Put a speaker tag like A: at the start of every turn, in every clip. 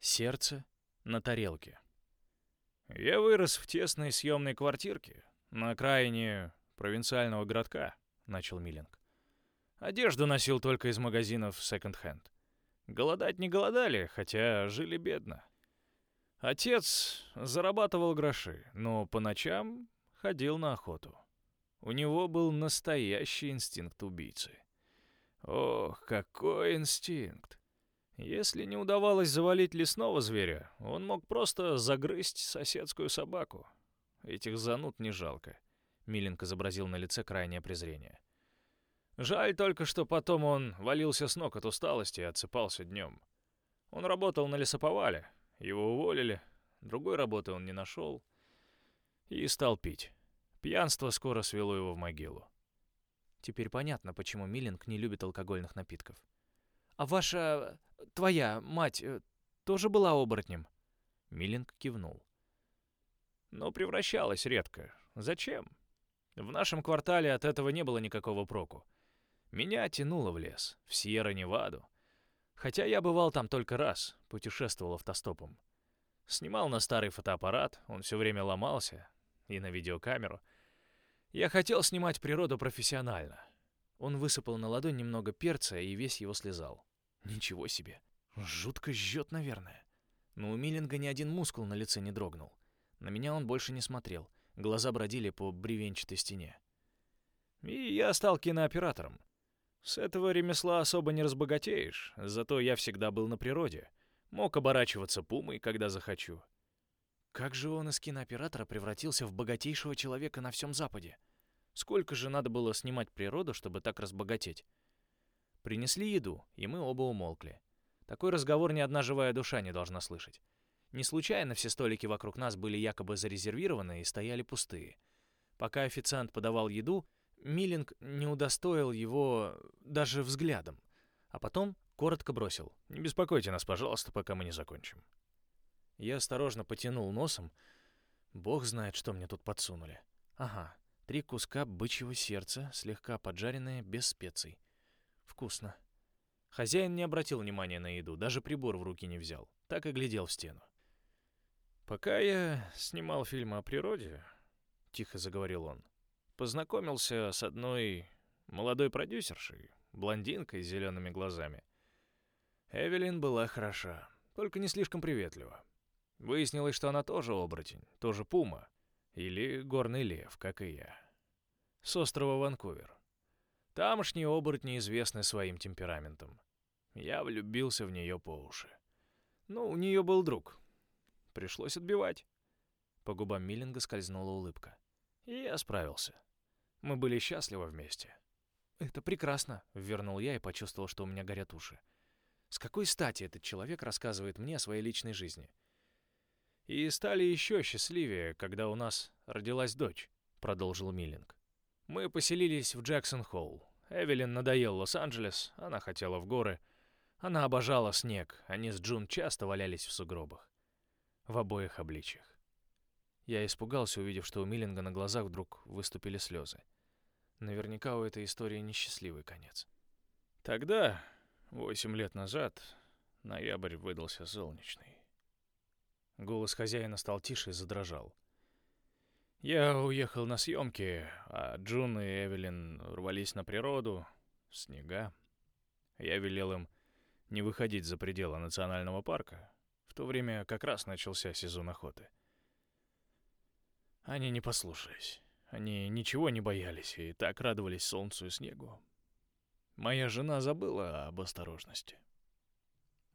A: Сердце на тарелке. Я вырос в тесной съемной квартирке на окраине провинциального городка, начал Миллинг. Одежду носил только из магазинов секонд-хенд. Голодать не голодали, хотя жили бедно. Отец зарабатывал гроши, но по ночам ходил на охоту. У него был настоящий инстинкт убийцы. Ох, какой инстинкт! Если не удавалось завалить лесного зверя, он мог просто загрызть соседскую собаку. Этих зануд не жалко. Миленко изобразил на лице крайнее презрение. Жаль только, что потом он валился с ног от усталости и отсыпался днем. Он работал на лесоповале, его уволили, другой работы он не нашел и стал пить. Пьянство скоро свело его в могилу.
B: Теперь понятно, почему Миллинг не любит алкогольных напитков. «А ваша... твоя мать э, тоже была оборотнем?»
A: Миллинг кивнул. «Но превращалась редко. Зачем? В нашем квартале от этого не было никакого проку. Меня тянуло в лес, в Сьерра-Неваду. Хотя я бывал там только раз, путешествовал автостопом. Снимал на старый фотоаппарат, он все время ломался, и на видеокамеру. Я хотел снимать природу профессионально.
B: Он высыпал на ладонь немного перца и весь его слезал. Ничего себе. Жутко жжет, наверное. Но у Миллинга ни один мускул на лице не дрогнул. На меня он больше не смотрел. Глаза бродили по бревенчатой стене.
A: И я стал кинооператором. С этого ремесла особо не разбогатеешь, зато я всегда был на природе. Мог оборачиваться пумой, когда захочу.
B: Как же он из кинооператора превратился в богатейшего человека на всем Западе? Сколько же надо было снимать природу, чтобы так разбогатеть? Принесли еду, и мы оба умолкли. Такой разговор ни одна живая душа не должна слышать. Не случайно все столики вокруг нас были якобы зарезервированы и стояли пустые. Пока официант подавал еду, Миллинг не удостоил его даже взглядом, а потом коротко бросил. «Не беспокойте нас, пожалуйста, пока мы не закончим». Я осторожно потянул носом. Бог знает, что мне тут подсунули. Ага, три куска бычьего сердца, слегка поджаренные, без специй. Вкусно. Хозяин не обратил внимания на еду, даже прибор в руки не взял. Так и глядел в стену. «Пока я снимал фильмы о природе», — тихо заговорил он, — познакомился с одной молодой продюсершей, блондинкой с зелеными глазами. Эвелин была хороша, только не слишком приветлива. Выяснилось, что она тоже оборотень, тоже пума. Или горный лев, как и я. С острова Ванкувер. Тамошние оборотни известны своим темпераментом. Я влюбился в нее по уши. Ну, у нее был друг. Пришлось отбивать. По губам Миллинга скользнула улыбка. И я справился. Мы были счастливы вместе. «Это прекрасно», — вернул я и почувствовал, что у меня горят уши. «С какой стати этот человек рассказывает мне о своей личной жизни?»
A: И стали еще счастливее, когда у нас родилась дочь, продолжил Миллинг. Мы поселились в Джексон-Холл. Эвелин надоел Лос-Анджелес, она хотела в горы. Она обожала снег, они с Джун часто валялись в сугробах. В обоих обличьях. Я испугался, увидев, что у Миллинга на глазах вдруг выступили слезы. Наверняка у этой истории несчастливый конец. Тогда, восемь лет назад, ноябрь выдался солнечный. Голос хозяина стал тише и задрожал. Я уехал на съемки, а Джун и Эвелин рвались на природу, снега. Я велел им не выходить за пределы национального парка. В то время как раз начался сезон охоты. Они не послушались. Они ничего не боялись и так радовались солнцу и снегу. Моя жена забыла об осторожности.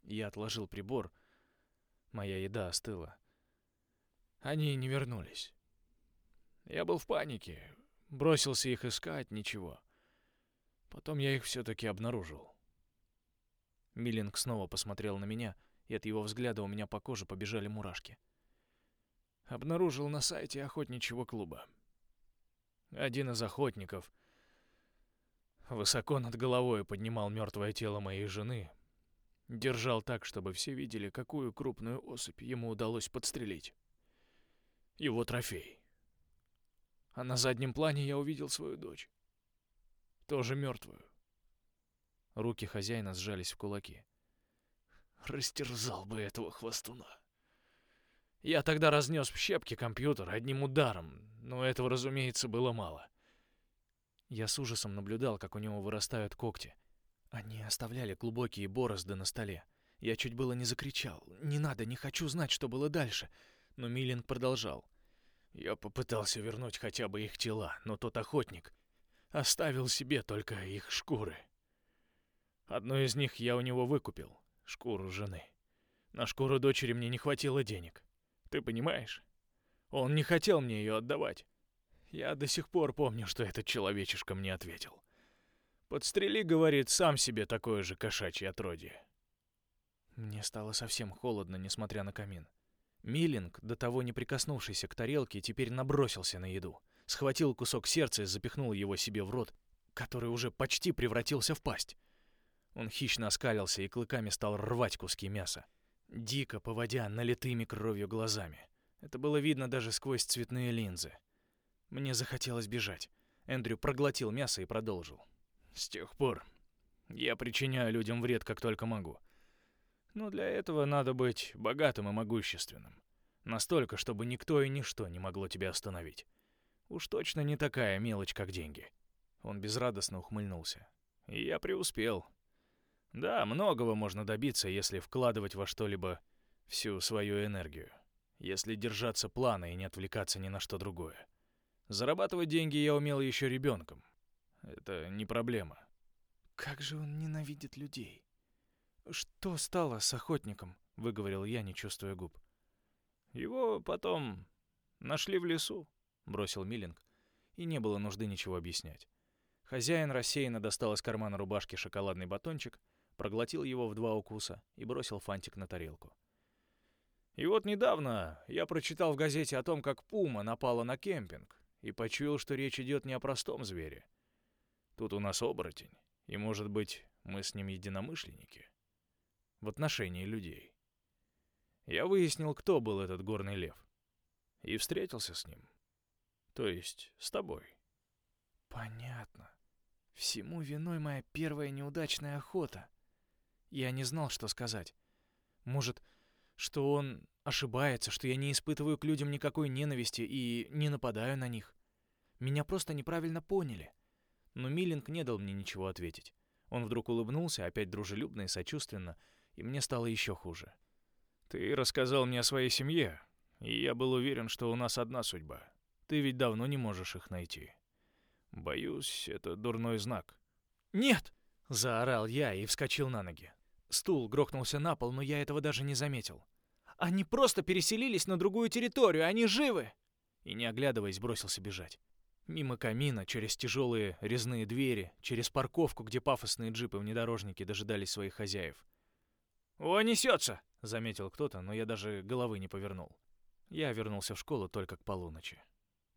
A: Я отложил прибор — Моя еда остыла. Они не вернулись. Я был в панике, бросился их искать, ничего. Потом я их все-таки обнаружил. Миллинг снова посмотрел на меня, и от его взгляда у меня по коже побежали мурашки. Обнаружил на сайте охотничьего клуба. Один из охотников высоко над головой поднимал мертвое тело моей жены, Держал так, чтобы все видели, какую крупную особь ему удалось подстрелить. Его трофей. А на заднем плане я увидел свою дочь. Тоже мертвую. Руки хозяина сжались в кулаки.
B: Растерзал бы этого хвостуна. Я тогда разнес в щепки компьютер одним ударом, но этого, разумеется, было мало. Я с ужасом наблюдал, как у него вырастают когти. Они оставляли глубокие борозды на столе. Я чуть было не закричал. «Не надо, не хочу знать, что было дальше». Но Миллинг продолжал. Я попытался вернуть хотя бы их тела, но тот охотник оставил себе только их шкуры. Одну из них я у него выкупил, шкуру жены. На шкуру дочери мне не хватило денег. Ты понимаешь? Он не хотел мне ее отдавать. Я до сих пор помню, что этот человечишка мне ответил. Подстрели, говорит, сам себе такое же кошачье отродье. Мне стало совсем холодно, несмотря на камин. Миллинг, до того не прикоснувшийся к тарелке, теперь набросился на еду. Схватил кусок сердца и запихнул его себе в рот, который уже почти превратился в пасть. Он хищно оскалился и клыками стал рвать куски мяса, дико поводя налитыми кровью глазами. Это было видно даже сквозь цветные линзы. Мне захотелось бежать. Эндрю проглотил мясо и продолжил. С тех пор я причиняю людям вред, как только могу. Но для этого надо быть богатым и могущественным. Настолько, чтобы никто и ничто не могло тебя остановить. Уж точно не такая мелочь, как деньги. Он безрадостно ухмыльнулся. И я преуспел. Да, многого можно добиться, если вкладывать во что-либо всю свою энергию. Если держаться плана и не отвлекаться ни на что другое. Зарабатывать деньги я умел еще ребенком. Это не проблема. Как же он ненавидит людей. Что стало с охотником? выговорил я, не чувствуя губ. Его потом нашли в лесу, бросил Миллинг, и не было нужды ничего объяснять. Хозяин рассеянно достал из кармана рубашки шоколадный батончик, проглотил его в два укуса и бросил фантик на тарелку. И вот недавно я прочитал в газете о том, как пума напала на кемпинг, и почуял, что речь идет не о простом звере. Тут у нас оборотень, и, может быть, мы с ним единомышленники в отношении людей. Я выяснил, кто был этот горный лев, и встретился с ним. То есть с тобой. Понятно. Всему виной моя первая неудачная охота. Я не знал, что сказать. Может, что он ошибается, что я не испытываю к людям никакой ненависти и не нападаю на них. Меня просто неправильно поняли. Но Миллинг не дал мне ничего ответить. Он вдруг улыбнулся, опять дружелюбно и сочувственно, и мне стало еще хуже. «Ты рассказал мне о своей семье, и я был уверен, что у нас одна судьба. Ты ведь давно не можешь их найти. Боюсь, это дурной знак». «Нет!» — заорал я и вскочил на ноги. Стул грохнулся на пол, но я этого даже не заметил. «Они просто переселились на другую территорию, они живы!» И, не оглядываясь, бросился бежать. Мимо камина, через тяжелые резные двери, через парковку, где пафосные джипы-внедорожники дожидались своих хозяев. «О, несется!» — заметил кто-то, но я даже головы не повернул. Я вернулся в школу только к полуночи.